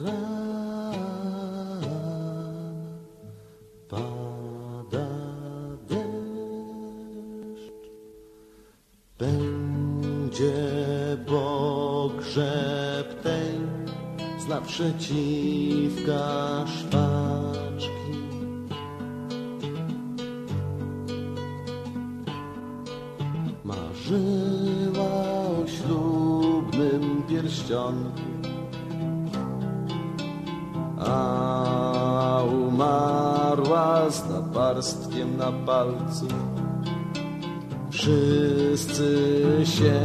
rana pada deszcz. Będzie pogrzeb tej z naprzeciwka szwaczki. Marzyła o ślubnym pierścionku a umarła z naparstkiem na palcu. Wszyscy się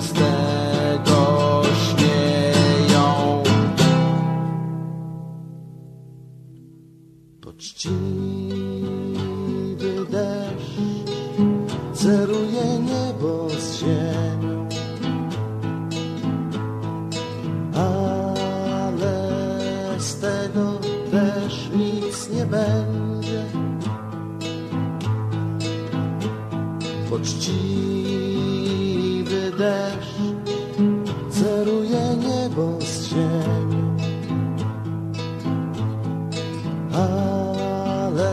z tego śmieją. Poczciwy deszcz ceruje niebo z ziemią. Nic nie będzie. Poczciwy deszcz ceruje niebo z ziemią, ale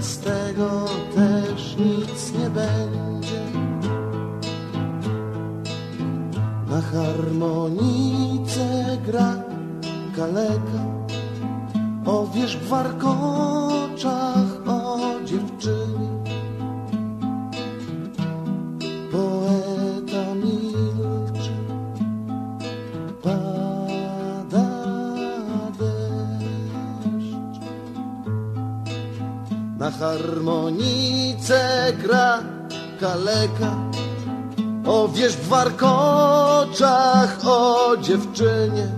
z tego też nic nie będzie. Na harmonice gra kaleka O wierzch warkoczach o dziewczynie Poeta milczy Pada deszcz. Na harmonice gra kaleka. O wierzch w warkoczach, o dziewczynie